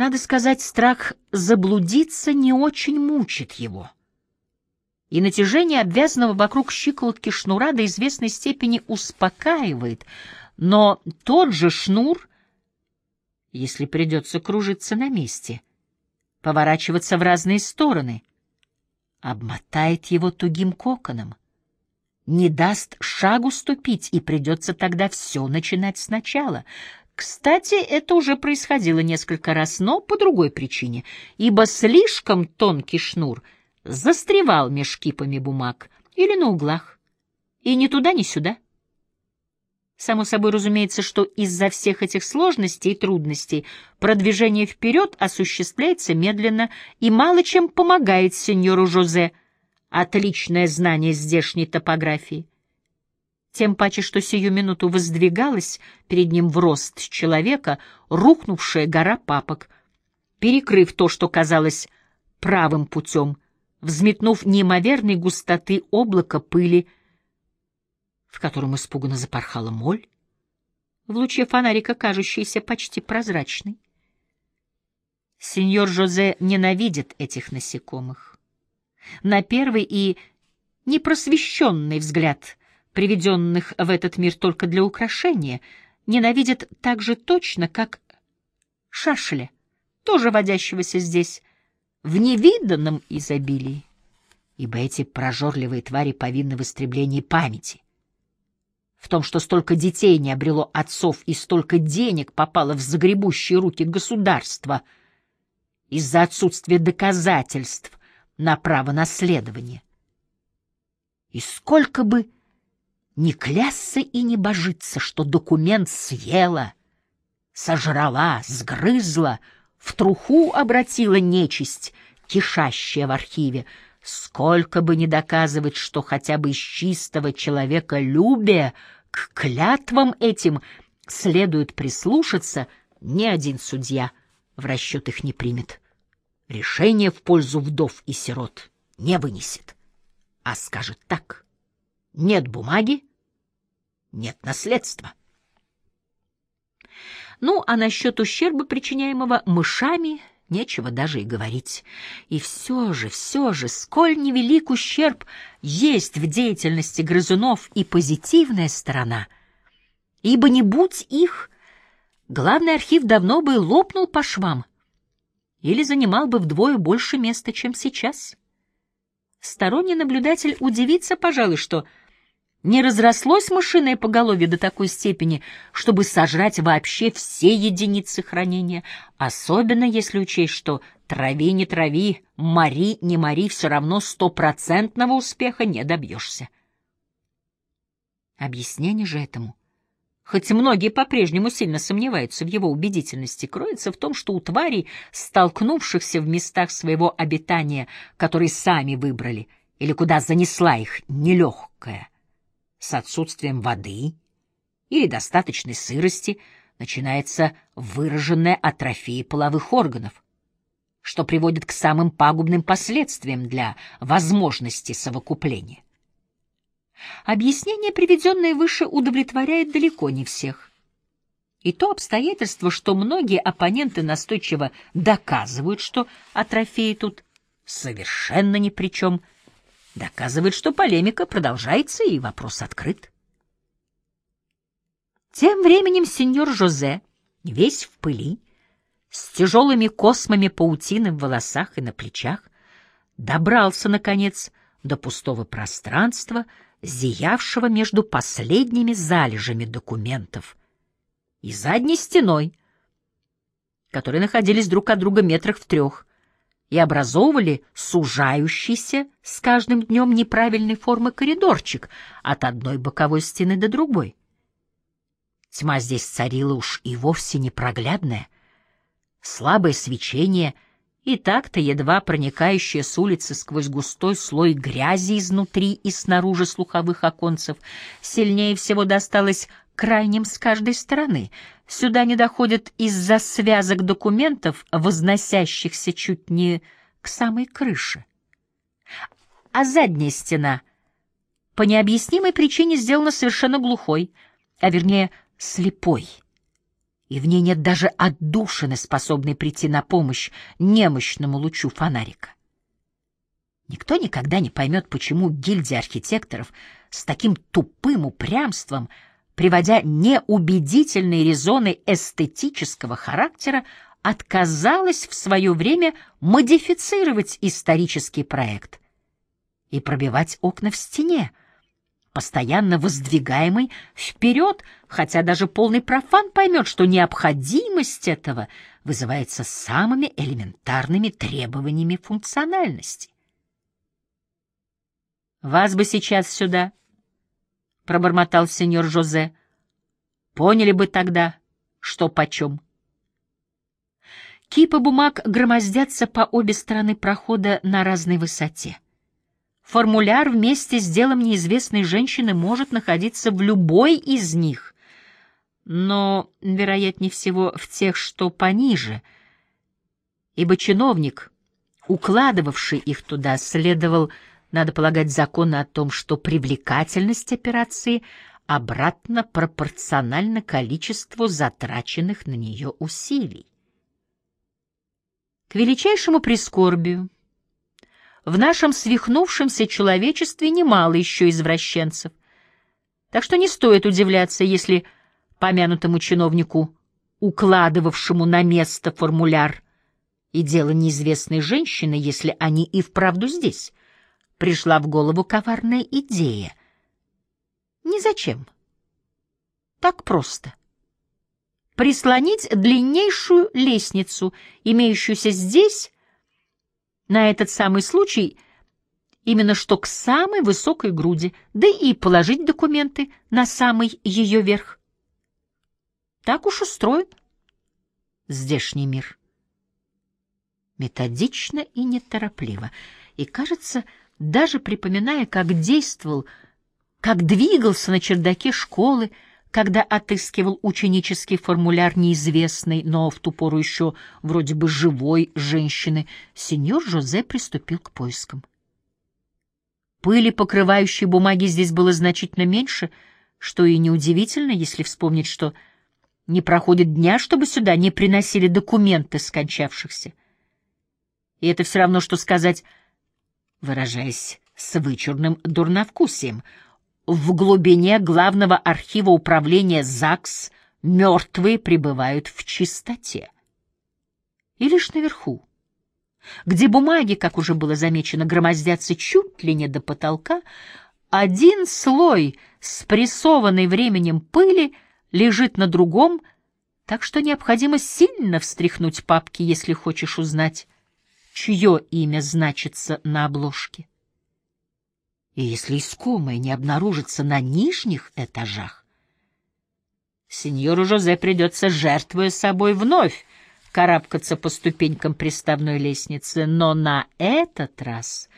Надо сказать, страх заблудиться не очень мучит его. И натяжение обвязанного вокруг щиколотки шнура до известной степени успокаивает, но тот же шнур, если придется кружиться на месте, поворачиваться в разные стороны, обмотает его тугим коконом, не даст шагу ступить, и придется тогда все начинать сначала — кстати, это уже происходило несколько раз, но по другой причине, ибо слишком тонкий шнур застревал меж кипами бумаг или на углах, и ни туда, ни сюда. Само собой разумеется, что из-за всех этих сложностей и трудностей продвижение вперед осуществляется медленно и мало чем помогает сеньору Жозе отличное знание здешней топографии тем паче, что сию минуту воздвигалась перед ним в рост человека рухнувшая гора папок, перекрыв то, что казалось правым путем, взметнув неимоверной густоты облака пыли, в котором испуганно запорхала моль, в луче фонарика кажущейся почти прозрачной. Сеньор Жозе ненавидит этих насекомых. На первый и непросвещенный взгляд приведенных в этот мир только для украшения, ненавидит так же точно, как шашля, тоже водящегося здесь в невиданном изобилии, ибо эти прожорливые твари повинны в истреблении памяти. В том, что столько детей не обрело отцов и столько денег попало в загребущие руки государства из-за отсутствия доказательств на право наследования. И сколько бы не клясться и не божиться, что документ съела, сожрала, сгрызла, в труху обратила нечисть, кишащая в архиве, сколько бы ни доказывать, что хотя бы из чистого человека любя к клятвам этим следует прислушаться, ни один судья в расчет их не примет. Решение в пользу вдов и сирот не вынесет, а скажет так. Нет бумаги, нет наследства. Ну, а насчет ущерба, причиняемого мышами, нечего даже и говорить. И все же, все же, сколь невелик ущерб есть в деятельности грызунов и позитивная сторона. Ибо не будь их, главный архив давно бы лопнул по швам или занимал бы вдвое больше места, чем сейчас. Сторонний наблюдатель удивится, пожалуй, что не разрослось мышиное поголовье до такой степени, чтобы сожрать вообще все единицы хранения, особенно если учесть, что трави не трави, мари не мари, все равно стопроцентного успеха не добьешься. Объяснение же этому, хоть многие по-прежнему сильно сомневаются в его убедительности, кроется в том, что у тварей, столкнувшихся в местах своего обитания, которые сами выбрали, или куда занесла их нелегкая, с отсутствием воды или достаточной сырости начинается выраженная атрофия половых органов, что приводит к самым пагубным последствиям для возможности совокупления. Объяснение, приведенное выше, удовлетворяет далеко не всех. И то обстоятельство, что многие оппоненты настойчиво доказывают, что атрофия тут совершенно ни при чем – доказывает, что полемика продолжается и вопрос открыт. Тем временем сеньор Жозе, весь в пыли, с тяжелыми космами паутины в волосах и на плечах, добрался, наконец, до пустого пространства, зиявшего между последними залежами документов и задней стеной, которые находились друг от друга метрах в трех, и образовывали сужающийся с каждым днем неправильной формы коридорчик от одной боковой стены до другой. Тьма здесь царила уж и вовсе непроглядная. Слабое свечение и так-то едва проникающее с улицы сквозь густой слой грязи изнутри и снаружи слуховых оконцев сильнее всего досталось крайним с каждой стороны. Сюда не доходят из-за связок документов, возносящихся чуть не к самой крыше. А задняя стена по необъяснимой причине сделана совершенно глухой, а вернее слепой. и в ней нет даже отдушины, способной прийти на помощь немощному лучу фонарика. Никто никогда не поймет, почему гильдия архитекторов с таким тупым упрямством, приводя неубедительные резоны эстетического характера, отказалась в свое время модифицировать исторический проект и пробивать окна в стене, постоянно воздвигаемый вперед, хотя даже полный профан поймет, что необходимость этого вызывается самыми элементарными требованиями функциональности. «Вас бы сейчас сюда», — пробормотал сеньор Жозе, — «поняли бы тогда, что почем». Кипы бумаг громоздятся по обе стороны прохода на разной высоте. Формуляр вместе с делом неизвестной женщины может находиться в любой из них, но, вероятнее всего, в тех, что пониже, ибо чиновник, укладывавший их туда, следовал, надо полагать, законы о том, что привлекательность операции обратно пропорциональна количеству затраченных на нее усилий. К величайшему прискорбию, в нашем свихнувшемся человечестве немало еще извращенцев. Так что не стоит удивляться, если помянутому чиновнику, укладывавшему на место формуляр, и дело неизвестной женщины, если они и вправду здесь, пришла в голову коварная идея. Ни зачем. Так просто. Прислонить длиннейшую лестницу, имеющуюся здесь, на этот самый случай именно что к самой высокой груди, да и положить документы на самый ее верх. Так уж устроен здешний мир. Методично и неторопливо, и, кажется, даже припоминая, как действовал, как двигался на чердаке школы, когда отыскивал ученический формуляр неизвестной, но в ту пору еще вроде бы живой женщины, сеньор Жозе приступил к поискам. Пыли, покрывающей бумаги, здесь было значительно меньше, что и неудивительно, если вспомнить, что не проходит дня, чтобы сюда не приносили документы скончавшихся. И это все равно, что сказать, выражаясь с вычурным дурновкусием — в глубине главного архива управления ЗАГС мертвые пребывают в чистоте. И лишь наверху, где бумаги, как уже было замечено, громоздятся чуть ли не до потолка, один слой спрессованной временем пыли лежит на другом, так что необходимо сильно встряхнуть папки, если хочешь узнать, чье имя значится на обложке. И если искомое не обнаружится на нижних этажах, сеньору Жозе придется, жертвуя собой, вновь карабкаться по ступенькам приставной лестницы, но на этот раз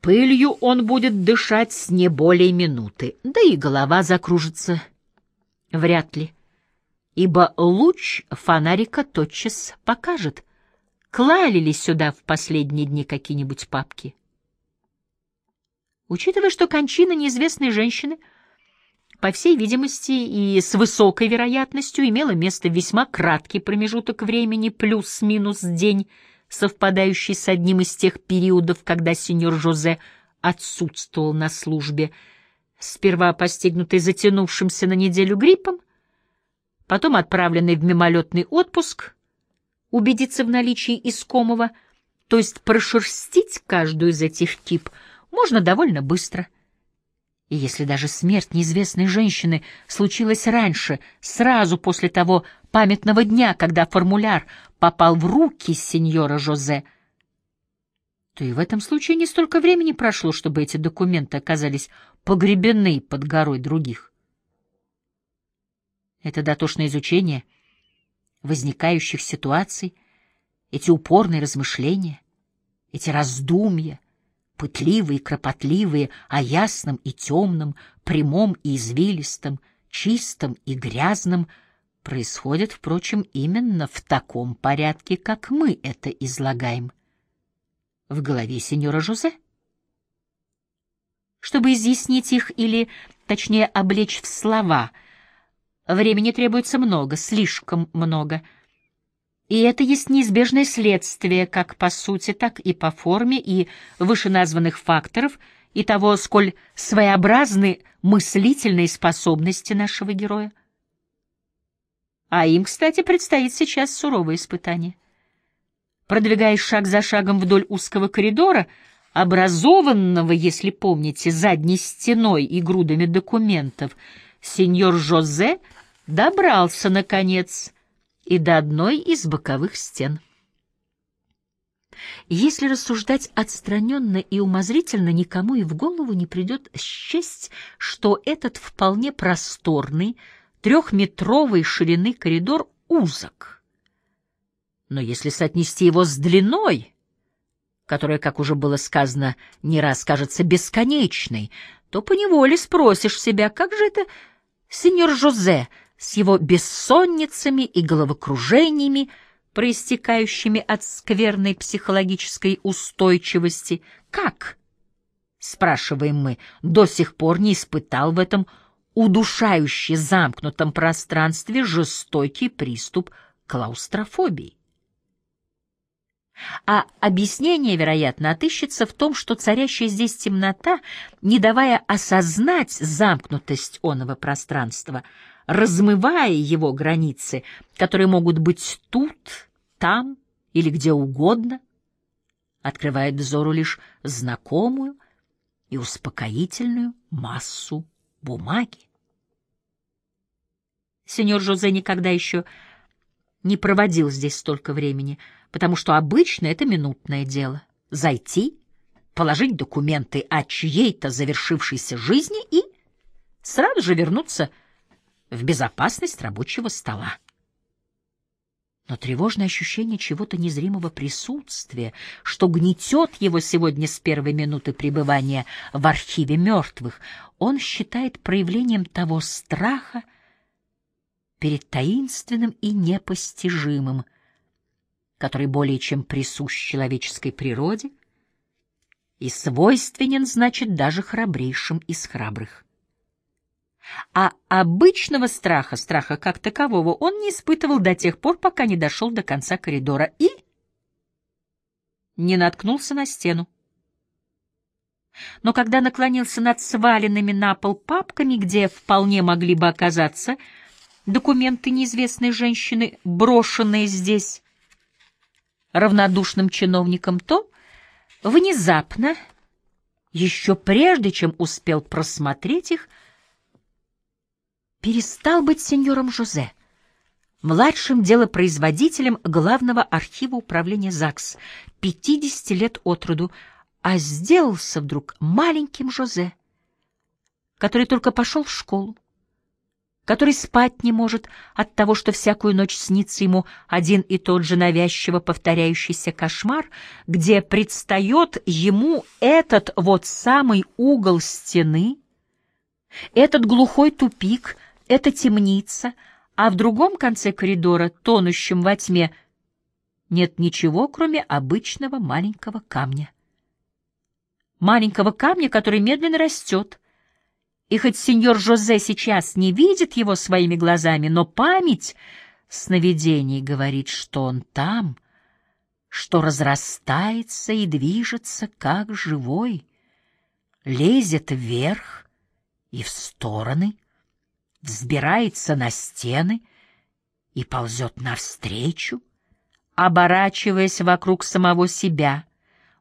пылью он будет дышать с не более минуты, да и голова закружится вряд ли, ибо луч фонарика тотчас покажет, клали ли сюда в последние дни какие-нибудь папки. Учитывая, что кончина неизвестной женщины, по всей видимости и с высокой вероятностью, имела место весьма краткий промежуток времени, плюс-минус день, совпадающий с одним из тех периодов, когда сеньор Жозе отсутствовал на службе, сперва постигнутый затянувшимся на неделю гриппом, потом отправленный в мимолетный отпуск, убедиться в наличии искомого, то есть прошерстить каждую из этих тип — можно довольно быстро. И если даже смерть неизвестной женщины случилась раньше, сразу после того памятного дня, когда формуляр попал в руки сеньора Жозе, то и в этом случае не столько времени прошло, чтобы эти документы оказались погребены под горой других. Это дотошное изучение возникающих ситуаций, эти упорные размышления, эти раздумья — пытливые, кропотливые, о ясном и темном, прямом и извилистом, чистом и грязном, происходят, впрочем, именно в таком порядке, как мы это излагаем. В голове сеньора Жозе? Чтобы изъяснить их или, точнее, облечь в слова, Времени требуется много, слишком много. И это есть неизбежное следствие как по сути, так и по форме и вышеназванных факторов, и того, сколь своеобразны мыслительные способности нашего героя. А им, кстати, предстоит сейчас суровое испытание. Продвигаясь шаг за шагом вдоль узкого коридора, образованного, если помните, задней стеной и грудами документов, сеньор Жозе добрался, наконец, и до одной из боковых стен. Если рассуждать отстраненно и умозрительно, никому и в голову не придет счесть, что этот вполне просторный, трехметровой ширины коридор узок. Но если соотнести его с длиной, которая, как уже было сказано, не раз кажется бесконечной, то поневоле спросишь себя, как же это сеньор Жозе с его бессонницами и головокружениями, проистекающими от скверной психологической устойчивости, как, спрашиваем мы, до сих пор не испытал в этом удушающе замкнутом пространстве жестокий приступ клаустрофобии. А объяснение, вероятно, отыщется в том, что царящая здесь темнота, не давая осознать замкнутость оного пространства, размывая его границы, которые могут быть тут, там или где угодно, открывает взору лишь знакомую и успокоительную массу бумаги. Сеньор Жозе никогда еще не проводил здесь столько времени, потому что обычно это минутное дело — зайти, положить документы о чьей-то завершившейся жизни и сразу же вернуться в безопасность рабочего стола. Но тревожное ощущение чего-то незримого присутствия, что гнетет его сегодня с первой минуты пребывания в архиве мертвых, он считает проявлением того страха, перед таинственным и непостижимым, который более чем присущ человеческой природе и свойственен, значит, даже храбрейшим из храбрых. А обычного страха, страха как такового, он не испытывал до тех пор, пока не дошел до конца коридора и не наткнулся на стену. Но когда наклонился над сваленными на пол папками, где вполне могли бы оказаться документы неизвестной женщины, брошенные здесь равнодушным чиновником, то внезапно, еще прежде, чем успел просмотреть их, перестал быть сеньором Жозе, младшим делопроизводителем главного архива управления ЗАГС, 50 лет от роду, а сделался вдруг маленьким Жозе, который только пошел в школу, который спать не может от того, что всякую ночь снится ему один и тот же навязчиво повторяющийся кошмар, где предстает ему этот вот самый угол стены, этот глухой тупик, эта темница, а в другом конце коридора, тонущем во тьме, нет ничего, кроме обычного маленького камня. Маленького камня, который медленно растет, и хоть сеньор Жозе сейчас не видит его своими глазами, но память сновидений говорит, что он там, что разрастается и движется, как живой, лезет вверх и в стороны, взбирается на стены и ползет навстречу, оборачиваясь вокруг самого себя —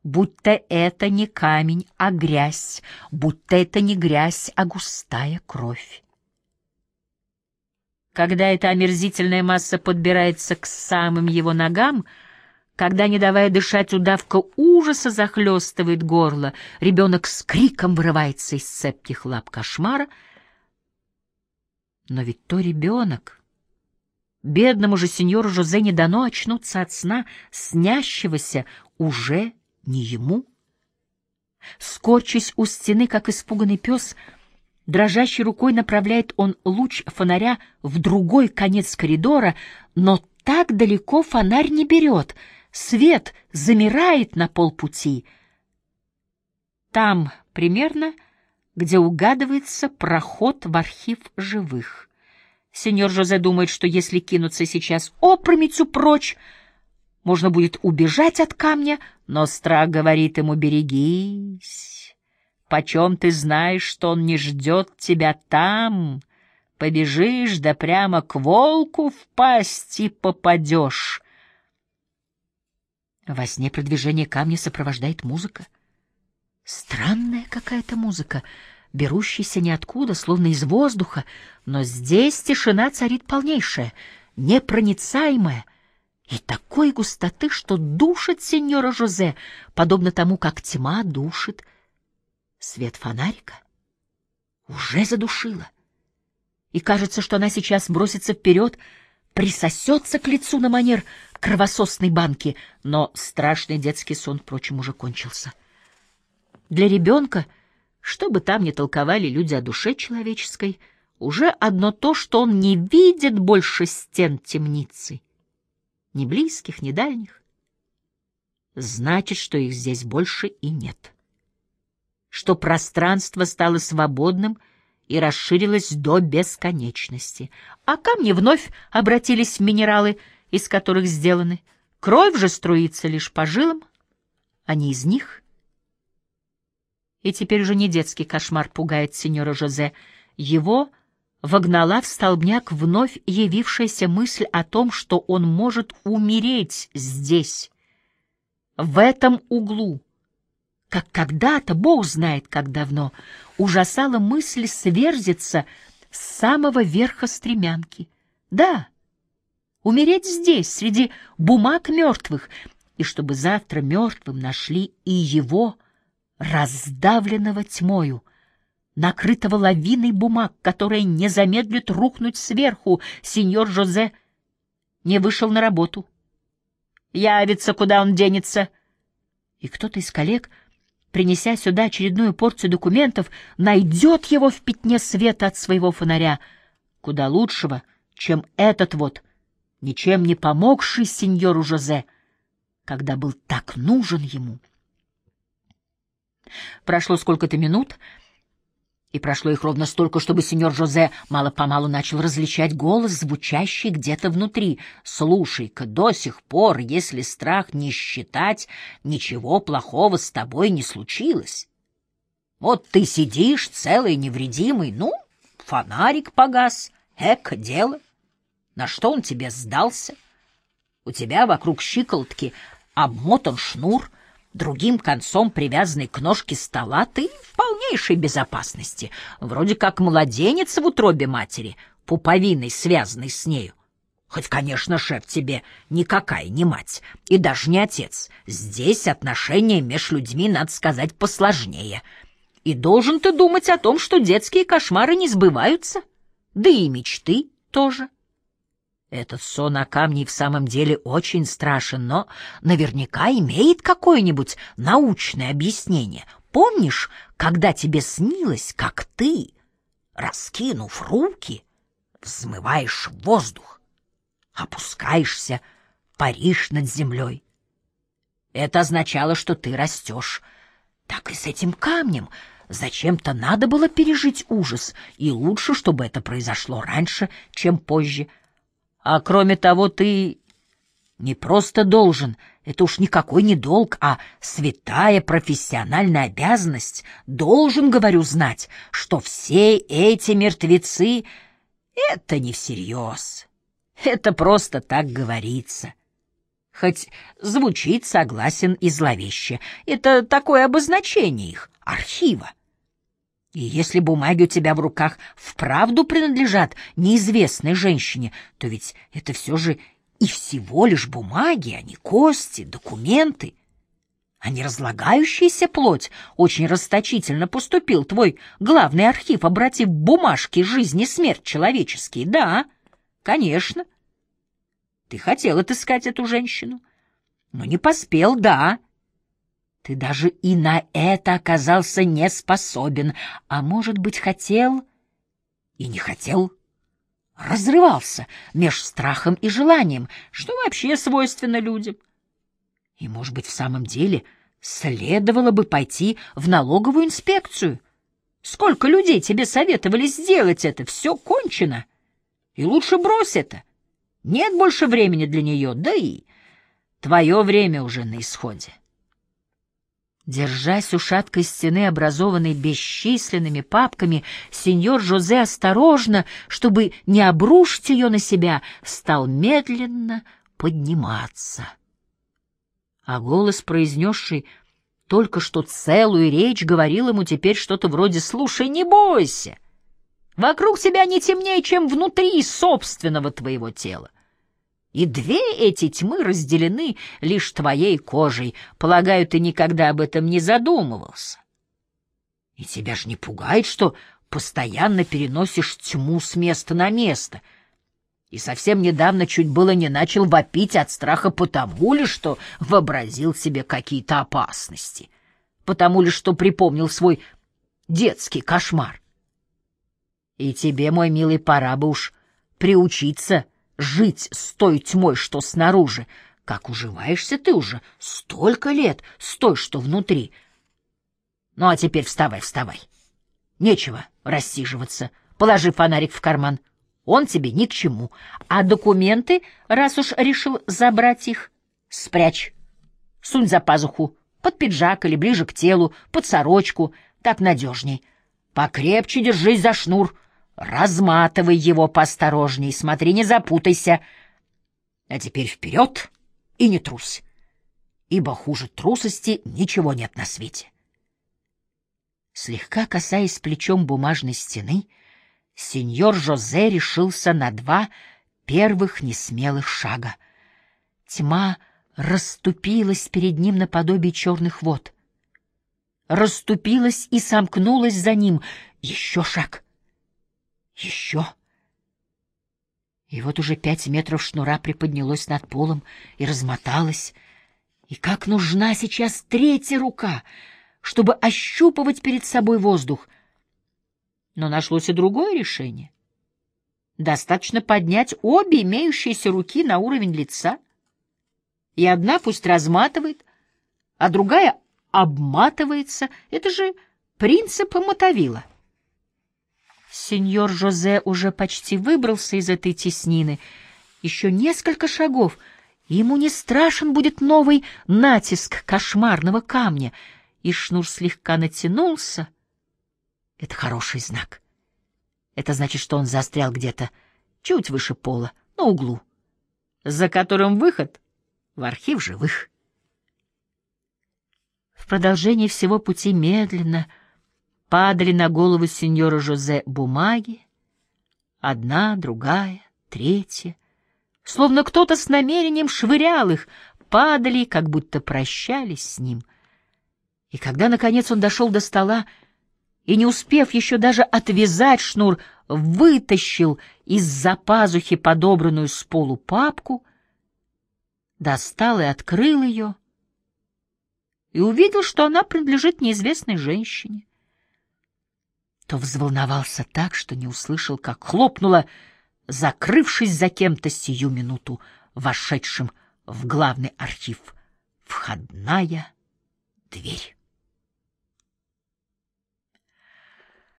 будто это не камень, а грязь, будто это не грязь, а густая кровь. Когда эта омерзительная масса подбирается к самым его ногам, когда, не давая дышать, удавка ужаса захлестывает горло, ребенок с криком вырывается из цепких лап кошмара. Но ведь то ребенок. Бедному же сеньору Жозе не дано очнуться от сна, снящегося уже не ему. Скорчась у стены, как испуганный пес, дрожащей рукой направляет он луч фонаря в другой конец коридора, но так далеко фонарь не берет, свет замирает на полпути. Там примерно, где угадывается проход в архив живых. Сеньор Жозе думает, что если кинуться сейчас опрометью прочь, можно будет убежать от камня, но страх говорит ему «берегись». Почем ты знаешь, что он не ждет тебя там? Побежишь, да прямо к волку в пасти попадешь. Во сне продвижение камня сопровождает музыка. Странная какая-то музыка, берущаяся ниоткуда, словно из воздуха, но здесь тишина царит полнейшая, непроницаемая — и такой густоты, что душит сеньора Жозе, подобно тому, как тьма душит свет фонарика. Уже задушила. И кажется, что она сейчас бросится вперед, присосется к лицу на манер кровососной банки, но страшный детский сон, впрочем, уже кончился. Для ребенка, что бы там ни толковали люди о душе человеческой, уже одно то, что он не видит больше стен темницы ни близких, ни дальних. Значит, что их здесь больше и нет. Что пространство стало свободным и расширилось до бесконечности, а камни вновь обратились в минералы, из которых сделаны. Кровь же струится лишь по жилам, а не из них. И теперь уже не детский кошмар пугает сеньора Жозе. Его вогнала в столбняк вновь явившаяся мысль о том, что он может умереть здесь, в этом углу. Как когда-то, Бог знает как давно, ужасала мысль сверзиться с самого верха стремянки. Да, умереть здесь, среди бумаг мертвых, и чтобы завтра мертвым нашли и его, раздавленного тьмою, накрытого лавиной бумаг, которая не замедлит рухнуть сверху, сеньор Жозе не вышел на работу. Явится, куда он денется. И кто-то из коллег, принеся сюда очередную порцию документов, найдет его в пятне света от своего фонаря, куда лучшего, чем этот вот, ничем не помогший сеньору Жозе, когда был так нужен ему. Прошло сколько-то минут — и прошло их ровно столько, чтобы сеньор Жозе мало-помалу начал различать голос, звучащий где-то внутри. «Слушай-ка, до сих пор, если страх не считать, ничего плохого с тобой не случилось. Вот ты сидишь целый невредимый, ну, фонарик погас, эко дело. На что он тебе сдался? У тебя вокруг щиколотки обмотан шнур — другим концом привязанный к ножке стола, ты в полнейшей безопасности, вроде как младенец в утробе матери, пуповиной, связанной с нею. Хоть, конечно, шеф тебе никакая не мать и даже не отец. Здесь отношения меж людьми, надо сказать, посложнее. И должен ты думать о том, что детские кошмары не сбываются, да и мечты тоже. Этот сон о камне в самом деле очень страшен, но наверняка имеет какое-нибудь научное объяснение. Помнишь, когда тебе снилось, как ты, раскинув руки, взмываешь в воздух, опускаешься, паришь над землей? Это означало, что ты растешь. Так и с этим камнем. Зачем-то надо было пережить ужас, и лучше, чтобы это произошло раньше, чем позже — а кроме того, ты не просто должен, это уж никакой не долг, а святая профессиональная обязанность. Должен, говорю, знать, что все эти мертвецы — это не всерьез. Это просто так говорится. Хоть звучит согласен и зловеще. Это такое обозначение их, архива. И если бумаги у тебя в руках вправду принадлежат неизвестной женщине, то ведь это все же и всего лишь бумаги, а не кости, документы. А не разлагающаяся плоть очень расточительно поступил твой главный архив, обратив бумажки жизни и смерть человеческие. Да, конечно. Ты хотел отыскать эту женщину, но не поспел, да. Ты даже и на это оказался не способен, а, может быть, хотел и не хотел. Разрывался меж страхом и желанием, что вообще свойственно людям. И, может быть, в самом деле следовало бы пойти в налоговую инспекцию. Сколько людей тебе советовали сделать это? Все кончено. И лучше брось это. Нет больше времени для нее, да и твое время уже на исходе. Держась у шаткой стены, образованной бесчисленными папками, сеньор Жозе осторожно, чтобы не обрушить ее на себя, стал медленно подниматься. А голос, произнесший только что целую речь, говорил ему теперь что-то вроде «Слушай, не бойся! Вокруг тебя не темнее, чем внутри собственного твоего тела. И две эти тьмы разделены лишь твоей кожей. Полагаю, ты никогда об этом не задумывался. И тебя ж не пугает, что постоянно переносишь тьму с места на место. И совсем недавно чуть было не начал вопить от страха потому ли, что вообразил себе какие-то опасности, потому ли, что припомнил свой детский кошмар. И тебе, мой милый, пора бы уж приучиться — жить с той тьмой, что снаружи. Как уживаешься ты уже столько лет с той, что внутри. Ну, а теперь вставай, вставай. Нечего рассиживаться. Положи фонарик в карман. Он тебе ни к чему. А документы, раз уж решил забрать их, спрячь. Сунь за пазуху, под пиджак или ближе к телу, под сорочку. Так надежней. Покрепче держись за шнур — Разматывай его поосторожней, смотри, не запутайся. А теперь вперед и не трусь, ибо хуже трусости ничего нет на свете. Слегка касаясь плечом бумажной стены, сеньор Жозе решился на два первых несмелых шага. Тьма расступилась перед ним наподобие черных вод. Расступилась и сомкнулась за ним. Еще шаг — еще. И вот уже пять метров шнура приподнялось над полом и размоталось. И как нужна сейчас третья рука, чтобы ощупывать перед собой воздух. Но нашлось и другое решение. Достаточно поднять обе имеющиеся руки на уровень лица, и одна пусть разматывает, а другая обматывается. Это же принцип мотовила. Сеньор Жозе уже почти выбрался из этой теснины. Еще несколько шагов, ему не страшен будет новый натиск кошмарного камня. И шнур слегка натянулся. Это хороший знак. Это значит, что он застрял где-то чуть выше пола, на углу, за которым выход в архив живых. В продолжении всего пути медленно — падали на голову сеньора Жозе бумаги, одна, другая, третья, словно кто-то с намерением швырял их, падали, как будто прощались с ним. И когда, наконец, он дошел до стола и, не успев еще даже отвязать шнур, вытащил из-за пазухи подобранную с полу папку, достал и открыл ее, и увидел, что она принадлежит неизвестной женщине то взволновался так, что не услышал, как хлопнула, закрывшись за кем-то сию минуту, вошедшим в главный архив, входная дверь.